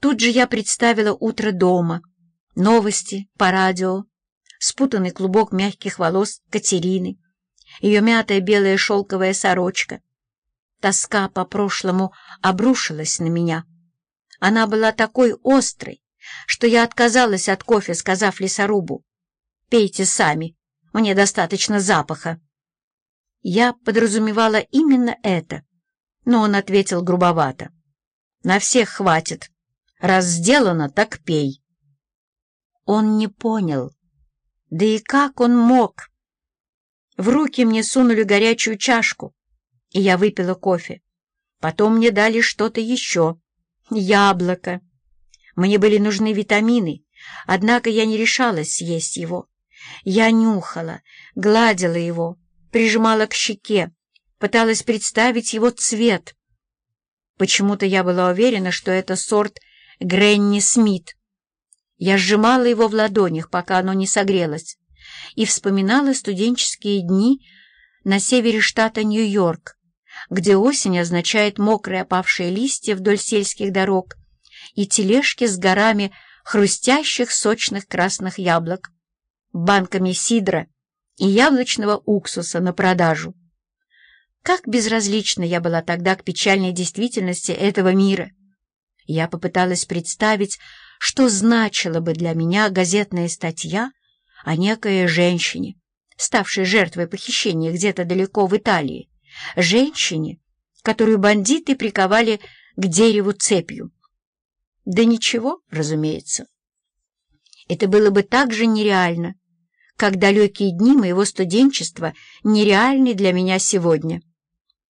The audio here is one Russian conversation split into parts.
Тут же я представила утро дома, новости по радио, спутанный клубок мягких волос Катерины, ее мятая белая шелковая сорочка. Тоска по прошлому обрушилась на меня. Она была такой острой, что я отказалась от кофе, сказав лесорубу, «Пейте сами, мне достаточно запаха». Я подразумевала именно это, но он ответил грубовато. «На всех хватит. Раз сделано, так пей». Он не понял. Да и как он мог? В руки мне сунули горячую чашку, и я выпила кофе. Потом мне дали что-то еще. Яблоко. Мне были нужны витамины, однако я не решалась съесть его. Я нюхала, гладила его, прижимала к щеке, пыталась представить его цвет. Почему-то я была уверена, что это сорт Гренни Смит. Я сжимала его в ладонях, пока оно не согрелось, и вспоминала студенческие дни на севере штата Нью-Йорк, где осень означает мокрые опавшие листья вдоль сельских дорог и тележки с горами хрустящих сочных красных яблок, банками сидра и яблочного уксуса на продажу. Как безразлична я была тогда к печальной действительности этого мира. Я попыталась представить, что значила бы для меня газетная статья о некой женщине, ставшей жертвой похищения где-то далеко в Италии, женщине, которую бандиты приковали к дереву цепью. Да ничего, разумеется. Это было бы так же нереально, как далекие дни моего студенчества нереальны для меня сегодня.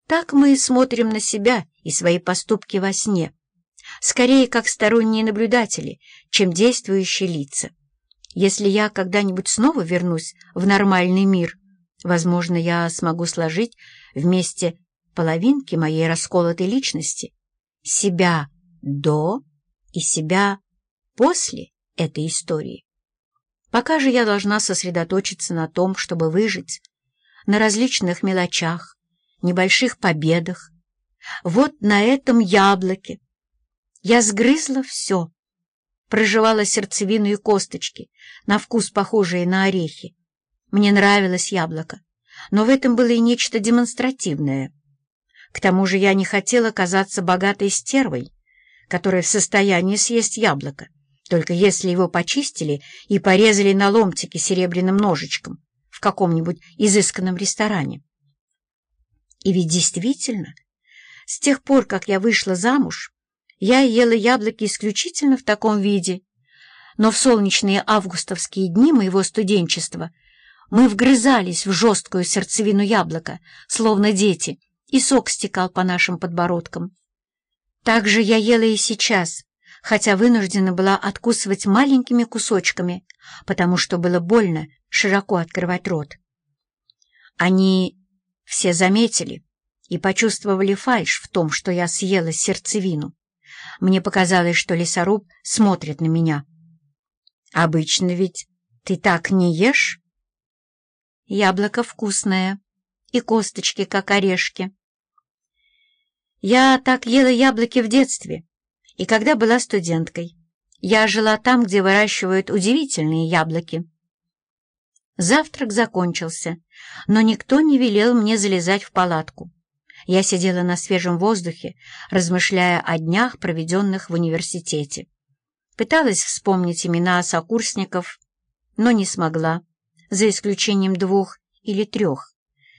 Так мы смотрим на себя и свои поступки во сне, скорее как сторонние наблюдатели, чем действующие лица. Если я когда-нибудь снова вернусь в нормальный мир, возможно, я смогу сложить вместе половинки моей расколотой личности, себя до и себя после этой истории. Пока же я должна сосредоточиться на том, чтобы выжить, на различных мелочах, небольших победах. Вот на этом яблоке. Я сгрызла все, проживала сердцевину и косточки, на вкус похожие на орехи. Мне нравилось яблоко, но в этом было и нечто демонстративное. К тому же я не хотела казаться богатой стервой, которая в состоянии съесть яблоко, только если его почистили и порезали на ломтики серебряным ножичком в каком-нибудь изысканном ресторане. И ведь действительно, с тех пор, как я вышла замуж, я ела яблоки исключительно в таком виде, но в солнечные августовские дни моего студенчества мы вгрызались в жесткую сердцевину яблока, словно дети, и сок стекал по нашим подбородкам. Так же я ела и сейчас, хотя вынуждена была откусывать маленькими кусочками, потому что было больно широко открывать рот. Они все заметили и почувствовали фальшь в том, что я съела сердцевину. Мне показалось, что лесоруб смотрит на меня. «Обычно ведь ты так не ешь?» «Яблоко вкусное, и косточки, как орешки». Я так ела яблоки в детстве, и когда была студенткой. Я жила там, где выращивают удивительные яблоки. Завтрак закончился, но никто не велел мне залезать в палатку. Я сидела на свежем воздухе, размышляя о днях, проведенных в университете. Пыталась вспомнить имена сокурсников, но не смогла, за исключением двух или трех.